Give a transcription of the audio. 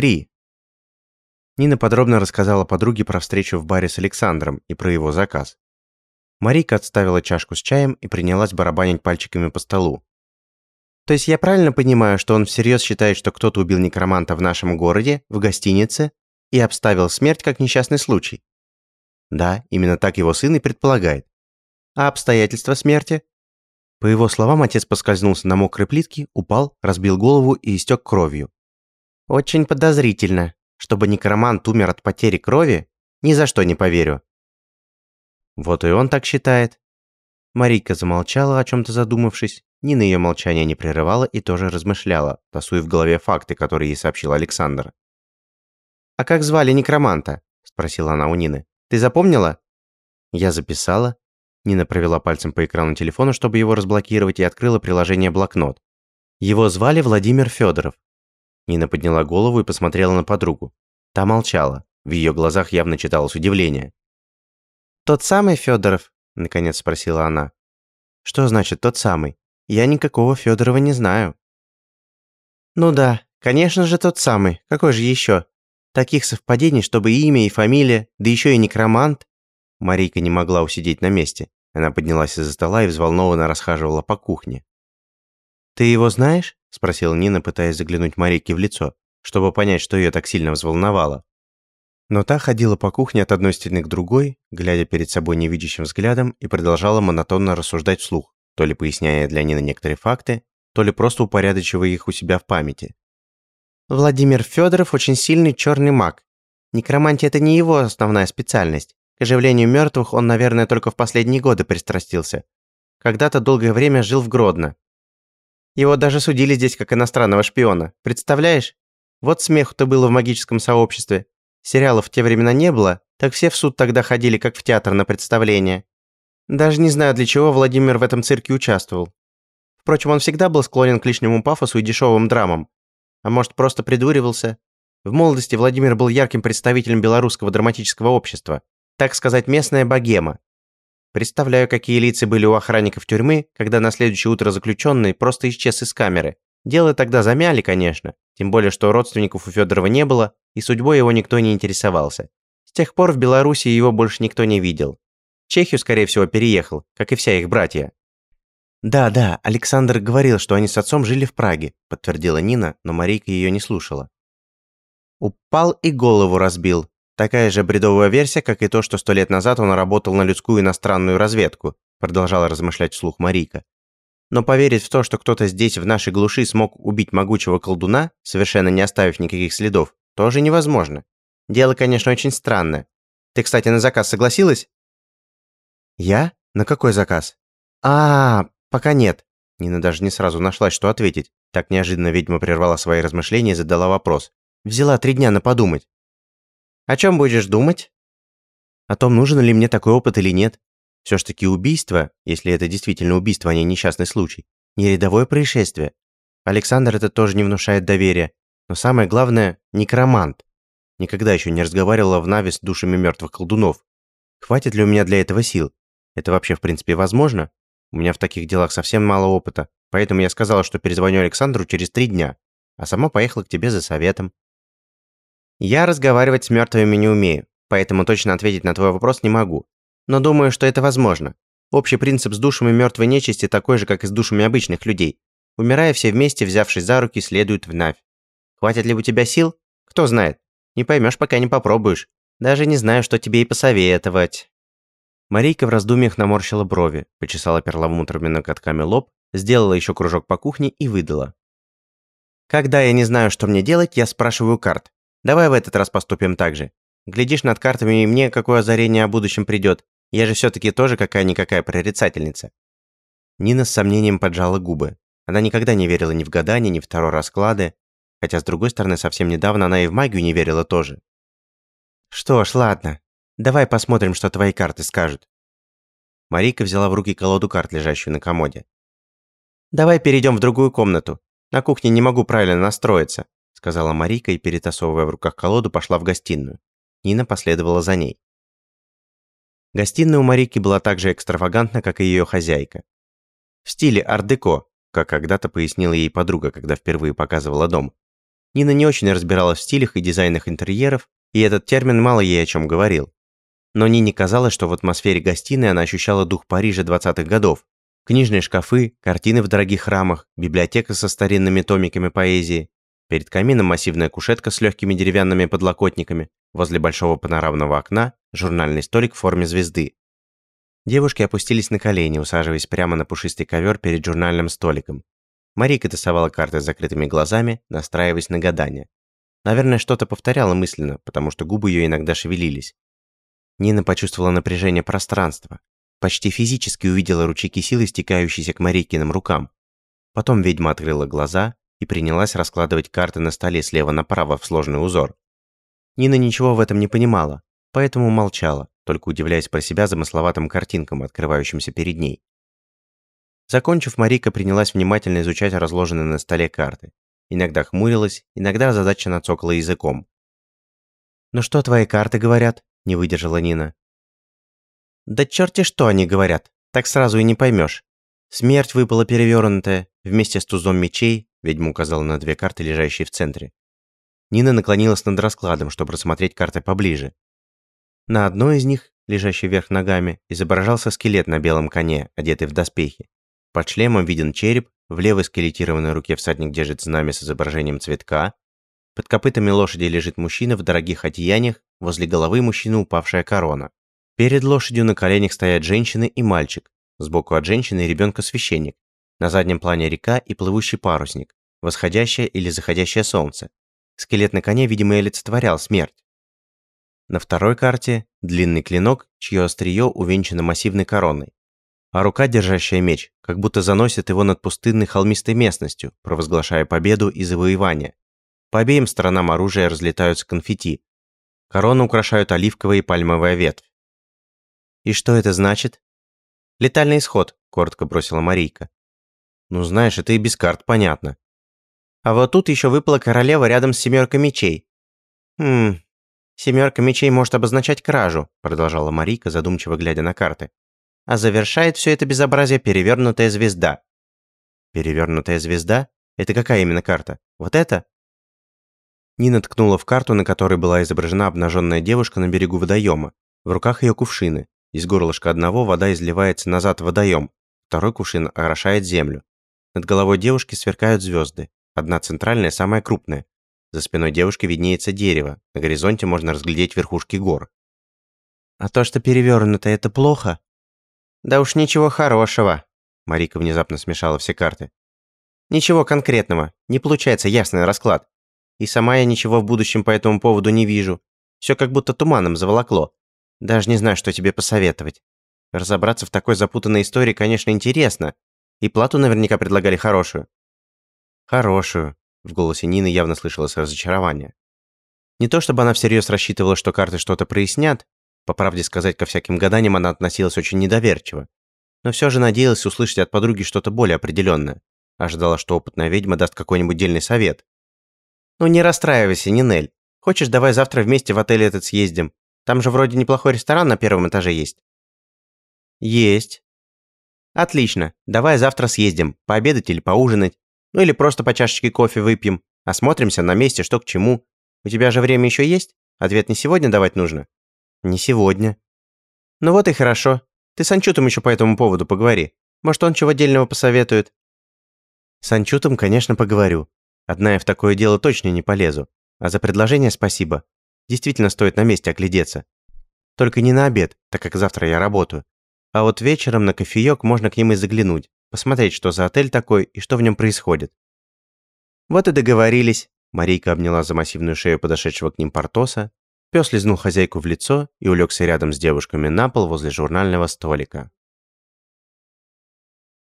Три. Нина подробно рассказала подруге про встречу в баре с Александром и про его заказ. Марика отставила чашку с чаем и принялась барабанить пальчиками по столу. То есть я правильно понимаю, что он всерьез считает, что кто-то убил некроманта в нашем городе, в гостинице, и обставил смерть как несчастный случай? Да, именно так его сын и предполагает. А обстоятельства смерти? По его словам, отец поскользнулся на мокрой плитке, упал, разбил голову и истек кровью. Очень подозрительно. Чтобы некромант умер от потери крови, ни за что не поверю. Вот и он так считает. Марийка замолчала, о чем-то задумавшись. Нина ее молчание не прерывала и тоже размышляла, тасуя в голове факты, которые ей сообщил Александр. «А как звали некроманта?» – спросила она у Нины. «Ты запомнила?» Я записала. Нина провела пальцем по экрану телефона, чтобы его разблокировать, и открыла приложение «Блокнот». Его звали Владимир Федоров. Нина подняла голову и посмотрела на подругу. Та молчала. В ее глазах явно читалось удивление. «Тот самый Федоров?» – наконец спросила она. «Что значит тот самый? Я никакого Федорова не знаю». «Ну да, конечно же тот самый. Какой же еще? Таких совпадений, чтобы и имя, и фамилия, да еще и некромант». Марийка не могла усидеть на месте. Она поднялась из-за стола и взволнованно расхаживала по кухне. «Ты его знаешь?» – спросила Нина, пытаясь заглянуть Марийке в лицо, чтобы понять, что ее так сильно взволновало. Но та ходила по кухне от одной стены к другой, глядя перед собой невидящим взглядом и продолжала монотонно рассуждать вслух, то ли поясняя для Нины некоторые факты, то ли просто упорядочивая их у себя в памяти. Владимир Федоров очень сильный черный маг. Некромантия – это не его основная специальность. К оживлению мертвых он, наверное, только в последние годы пристрастился. Когда-то долгое время жил в Гродно. Его даже судили здесь как иностранного шпиона. Представляешь? Вот смеху-то было в магическом сообществе. Сериалов в те времена не было, так все в суд тогда ходили, как в театр на представление. Даже не знаю, для чего Владимир в этом цирке участвовал. Впрочем, он всегда был склонен к лишнему пафосу и дешевым драмам. А может, просто придуривался? В молодости Владимир был ярким представителем белорусского драматического общества. Так сказать, местная богема. Представляю, какие лица были у охранников тюрьмы, когда на следующее утро заключенный просто исчез из камеры. Дело тогда замяли, конечно, тем более, что родственников у Федорова не было, и судьбой его никто не интересовался. С тех пор в Беларуси его больше никто не видел. В Чехию, скорее всего, переехал, как и вся их братья. «Да, да, Александр говорил, что они с отцом жили в Праге», подтвердила Нина, но Марийка ее не слушала. «Упал и голову разбил. Такая же бредовая версия, как и то, что сто лет назад он работал на людскую иностранную разведку», продолжала размышлять вслух Марийка. Но поверить в то, что кто-то здесь в нашей глуши смог убить могучего колдуна, совершенно не оставив никаких следов, тоже невозможно. Дело, конечно, очень странное. Ты, кстати, на заказ согласилась? Я? На какой заказ? А, -а, -а пока нет. Нина даже не сразу нашла, что ответить. Так неожиданно ведьма прервала свои размышления и задала вопрос. Взяла три дня на подумать. О чем будешь думать? О том, нужен ли мне такой опыт или нет. Все ж таки убийство, если это действительно убийство, а не несчастный случай, не рядовое происшествие. Александр это тоже не внушает доверия. Но самое главное – некромант. Никогда еще не разговаривала в Нави с душами мертвых колдунов. Хватит ли у меня для этого сил? Это вообще в принципе возможно? У меня в таких делах совсем мало опыта, поэтому я сказала, что перезвоню Александру через три дня, а сама поехала к тебе за советом. Я разговаривать с мертвыми не умею, поэтому точно ответить на твой вопрос не могу но думаю, что это возможно. Общий принцип с душами мертвой нечисти такой же, как и с душами обычных людей. Умирая все вместе, взявшись за руки, следуют в Навь. Хватит ли у тебя сил? Кто знает. Не поймешь, пока не попробуешь. Даже не знаю, что тебе и посоветовать. Марийка в раздумьях наморщила брови, почесала перламутровыми ноготками лоб, сделала еще кружок по кухне и выдала. Когда я не знаю, что мне делать, я спрашиваю карт. Давай в этот раз поступим так же. Глядишь над картами, и мне какое озарение о будущем придет. Я же все-таки тоже какая-никакая прорицательница». Нина с сомнением поджала губы. Она никогда не верила ни в гадания, ни в второй расклады, хотя, с другой стороны, совсем недавно она и в магию не верила тоже. «Что ж, ладно. Давай посмотрим, что твои карты скажут». Марийка взяла в руки колоду карт, лежащую на комоде. «Давай перейдем в другую комнату. На кухне не могу правильно настроиться», сказала Марийка и, перетасовывая в руках колоду, пошла в гостиную. Нина последовала за ней. Гостиная у Марики была так же экстравагантна, как и ее хозяйка. В стиле ар-деко, как когда-то пояснила ей подруга, когда впервые показывала дом. Нина не очень разбиралась в стилях и дизайнах интерьеров, и этот термин мало ей о чем говорил. Но Нине казалось, что в атмосфере гостиной она ощущала дух Парижа 20-х годов. Книжные шкафы, картины в дорогих рамах, библиотека со старинными томиками поэзии. Перед камином массивная кушетка с легкими деревянными подлокотниками. Возле большого панорамного окна журнальный столик в форме звезды. Девушки опустились на колени, усаживаясь прямо на пушистый ковер перед журнальным столиком. Марика тасовала карты с закрытыми глазами, настраиваясь на гадание. Наверное, что-то повторяла мысленно, потому что губы ее иногда шевелились. Нина почувствовала напряжение пространства. Почти физически увидела ручейки силы, стекающиеся к Марикиным рукам. Потом ведьма открыла глаза и принялась раскладывать карты на столе слева направо в сложный узор. Нина ничего в этом не понимала, поэтому молчала, только удивляясь про себя замысловатым картинкам, открывающимся перед ней. Закончив, Марика принялась внимательно изучать разложенные на столе карты. Иногда хмурилась, иногда озадаченно цокала языком. «Ну что твои карты говорят?» – не выдержала Нина. «Да черти что они говорят, так сразу и не поймешь. Смерть выпала перевернутая, вместе с тузом мечей, ведьма указала на две карты, лежащие в центре. Нина наклонилась над раскладом, чтобы рассмотреть карты поближе. На одной из них, лежащей вверх ногами, изображался скелет на белом коне, одетый в доспехи. Под шлемом виден череп, в левой скелетированной руке всадник держит знамя с изображением цветка. Под копытами лошади лежит мужчина в дорогих одеяниях, возле головы мужчины упавшая корона. Перед лошадью на коленях стоят женщины и мальчик. Сбоку от женщины ребенка священник. На заднем плане река и плывущий парусник. Восходящее или заходящее солнце. Скелет на коне, видимо, олицетворял смерть. На второй карте – длинный клинок, чье острие увенчано массивной короной а рука, держащая меч, как будто заносит его над пустынной холмистой местностью, провозглашая победу и завоевание. По обеим сторонам оружия разлетаются конфетти. Корону украшают оливковая и пальмовая ветвь. «И что это значит?» «Летальный исход», – коротко бросила Марийка. «Ну, знаешь, это и без карт понятно». «А вот тут еще выпала королева рядом с семеркой мечей». «Хм, семерка мечей может обозначать кражу», – продолжала Марийка, задумчиво глядя на карты а завершает все это безобразие перевернутая звезда. Перевернутая звезда? Это какая именно карта? Вот это? Нина ткнула в карту, на которой была изображена обнаженная девушка на берегу водоема. В руках ее кувшины. Из горлышка одного вода изливается назад в водоем, второй кувшин орошает землю. Над головой девушки сверкают звезды. Одна центральная, самая крупная. За спиной девушки виднеется дерево. На горизонте можно разглядеть верхушки гор. А то, что перевернуто, это плохо? Да уж ничего хорошего. Марика внезапно смешала все карты. Ничего конкретного. Не получается ясный расклад. И сама я ничего в будущем по этому поводу не вижу. Все как будто туманом заволокло. Даже не знаю, что тебе посоветовать. Разобраться в такой запутанной истории, конечно, интересно. И плату наверняка предлагали хорошую. Хорошую. В голосе Нины явно слышалось разочарование. Не то чтобы она всерьез рассчитывала, что карты что-то прояснят, по правде сказать, ко всяким гаданиям она относилась очень недоверчиво. Но все же надеялась услышать от подруги что-то более определенное. Ожидала, что опытная ведьма даст какой-нибудь дельный совет. «Ну не расстраивайся, Нинель. Хочешь, давай завтра вместе в отель этот съездим? Там же вроде неплохой ресторан на первом этаже есть». «Есть». «Отлично. Давай завтра съездим. Пообедать или поужинать. Ну или просто по чашечке кофе выпьем. Осмотримся на месте, что к чему. У тебя же время еще есть? Ответ не сегодня давать нужно?» Не сегодня. Ну вот и хорошо. Ты с Анчутом еще по этому поводу поговори. Может, он чего дельного посоветует? С Анчутом, конечно, поговорю. Одна я в такое дело точно не полезу. А за предложение спасибо. Действительно стоит на месте оглядеться. Только не на обед, так как завтра я работаю. А вот вечером на кофеек можно к ним и заглянуть, посмотреть, что за отель такой и что в нем происходит. Вот и договорились. Марийка обняла за массивную шею подошедшего к ним Портоса Пес лизнул хозяйку в лицо и улегся рядом с девушками на пол возле журнального столика.